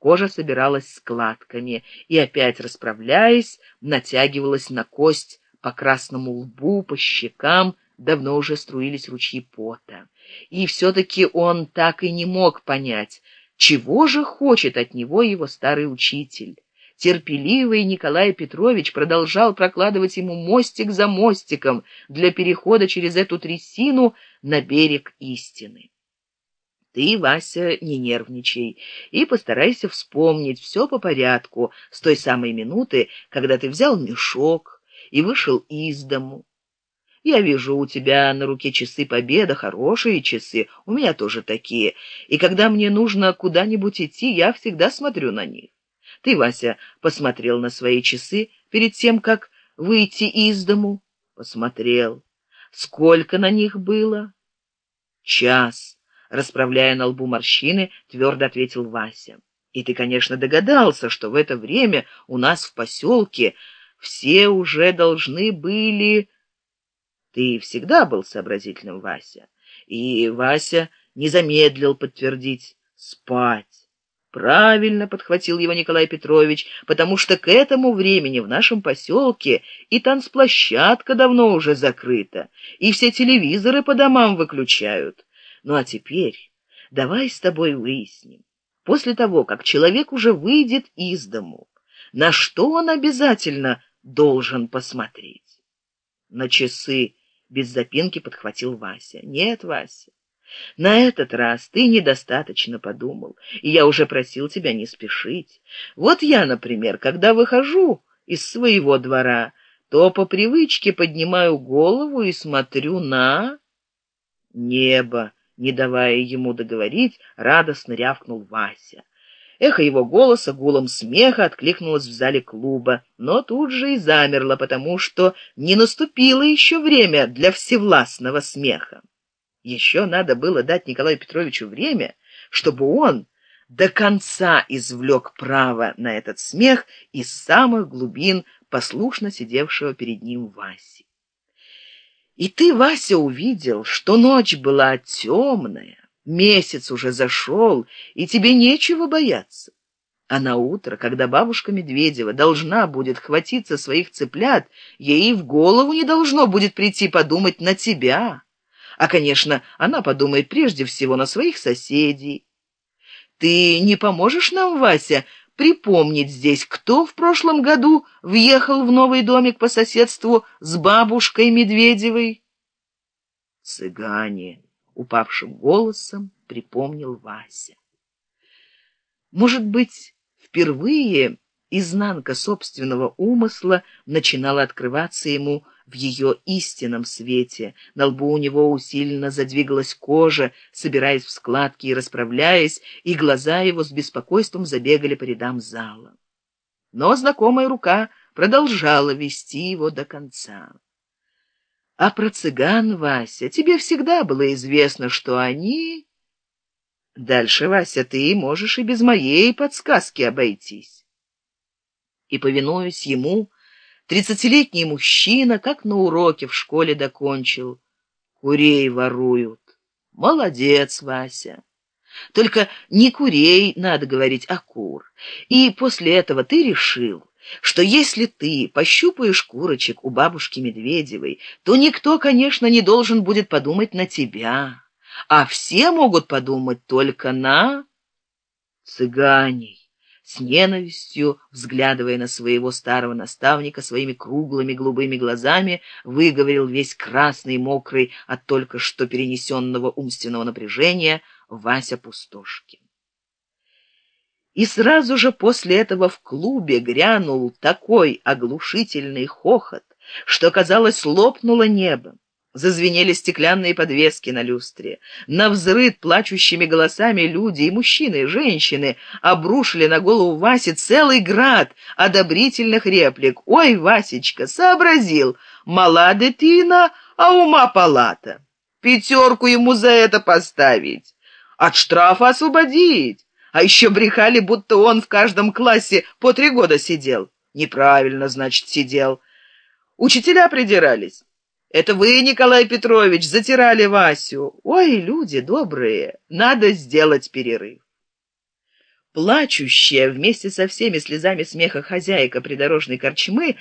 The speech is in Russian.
Кожа собиралась складками и, опять расправляясь, натягивалась на кость по красному лбу, по щекам, давно уже струились ручьи пота. И все-таки он так и не мог понять, чего же хочет от него его старый учитель. Терпеливый Николай Петрович продолжал прокладывать ему мостик за мостиком для перехода через эту трясину на берег истины. Ты, Вася, не нервничай и постарайся вспомнить все по порядку с той самой минуты, когда ты взял мешок и вышел из дому. Я вижу у тебя на руке часы победа, хорошие часы, у меня тоже такие, и когда мне нужно куда-нибудь идти, я всегда смотрю на них. Ты, Вася, посмотрел на свои часы перед тем, как выйти из дому? Посмотрел. Сколько на них было? Час расправляя на лбу морщины, твердо ответил Вася. И ты, конечно, догадался, что в это время у нас в поселке все уже должны были... Ты всегда был сообразительным, Вася. И Вася не замедлил подтвердить «спать». Правильно подхватил его Николай Петрович, потому что к этому времени в нашем поселке и танцплощадка давно уже закрыта, и все телевизоры по домам выключают. Ну а теперь давай с тобой выясним, после того, как человек уже выйдет из дому, на что он обязательно должен посмотреть. На часы без запинки подхватил Вася. Нет, Вася, на этот раз ты недостаточно подумал, и я уже просил тебя не спешить. Вот я, например, когда выхожу из своего двора, то по привычке поднимаю голову и смотрю на небо, не давая ему договорить, радостно рявкнул Вася. Эхо его голоса гулом смеха откликнулось в зале клуба, но тут же и замерло, потому что не наступило еще время для всевластного смеха. Еще надо было дать Николаю Петровичу время, чтобы он до конца извлек право на этот смех из самых глубин послушно сидевшего перед ним Васи. И ты, Вася, увидел, что ночь была темная, месяц уже зашел, и тебе нечего бояться. А на утро, когда бабушка Медведева должна будет хватиться своих цыплят, ей в голову не должно будет прийти подумать на тебя. А, конечно, она подумает прежде всего на своих соседей. Ты не поможешь нам, Вася, припомнить здесь, кто в прошлом году въехал в новый домик по соседству с бабушкой Медведевой? Цыгане, упавшим голосом припомнил Вася. Может быть, впервые изнанка собственного умысла начинала открываться ему в ее истинном свете. На лбу у него усиленно задвигалась кожа, собираясь в складки и расправляясь, и глаза его с беспокойством забегали по рядам зала. Но знакомая рука продолжала вести его до конца. А про цыган, Вася, тебе всегда было известно, что они... Дальше, Вася, ты можешь и без моей подсказки обойтись. И, повинуясь ему, Тридцатилетний мужчина, как на уроке в школе докончил. Курей воруют. Молодец, Вася. Только не курей, надо говорить, а кур. И после этого ты решил, что если ты пощупаешь курочек у бабушки Медведевой, то никто, конечно, не должен будет подумать на тебя, а все могут подумать только на цыганей с ненавистью, взглядывая на своего старого наставника своими круглыми голубыми глазами, выговорил весь красный, мокрый от только что перенесенного умственного напряжения Вася Пустошкин. И сразу же после этого в клубе грянул такой оглушительный хохот, что, казалось, лопнуло небо. Зазвенели стеклянные подвески на люстре. На взрыд плачущими голосами люди, и мужчины, и женщины, обрушили на голову Васи целый град одобрительных реплик. «Ой, Васечка, сообразил! Мала дитина, а ума палата! Пятерку ему за это поставить! От штрафа освободить! А еще брехали, будто он в каждом классе по три года сидел. Неправильно, значит, сидел. Учителя придирались». Это вы, Николай Петрович, затирали Васю. Ой, люди добрые, надо сделать перерыв. Плачущая вместе со всеми слезами смеха хозяйка придорожной корчмы